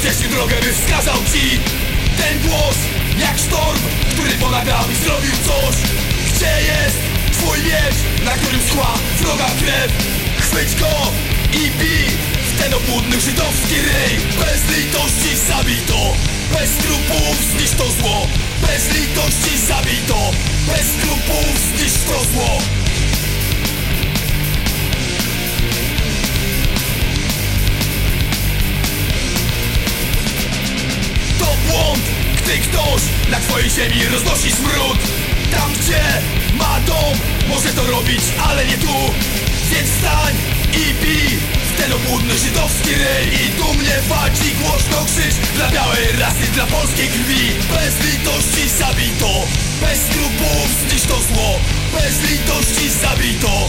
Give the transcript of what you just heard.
Chociaż ci drogę by wskazał ci Ten głos jak sztorm, który ponagrał i zrobił coś. Gdzie jest twój miecz, na którym schła wroga krew? Chwyć go i bij w ten obłudny żydowski ryj. Bez litości zabij to, bez trupów zniszcz to zło. Bez litości zabij to, bez trupów zniszcz to zło. Na twojej ziemi roznosi smród. Tam gdzie ma dom, może to robić, ale nie tu. Więc wstań i bij w ten obłudny żydowski ryj. I dumnie walcz i głośno krzycz Dla białej rasy, dla polskiej krwi. Bez litości zabij to. Bez skrupów zniszcz to zło. Bez litości zabij to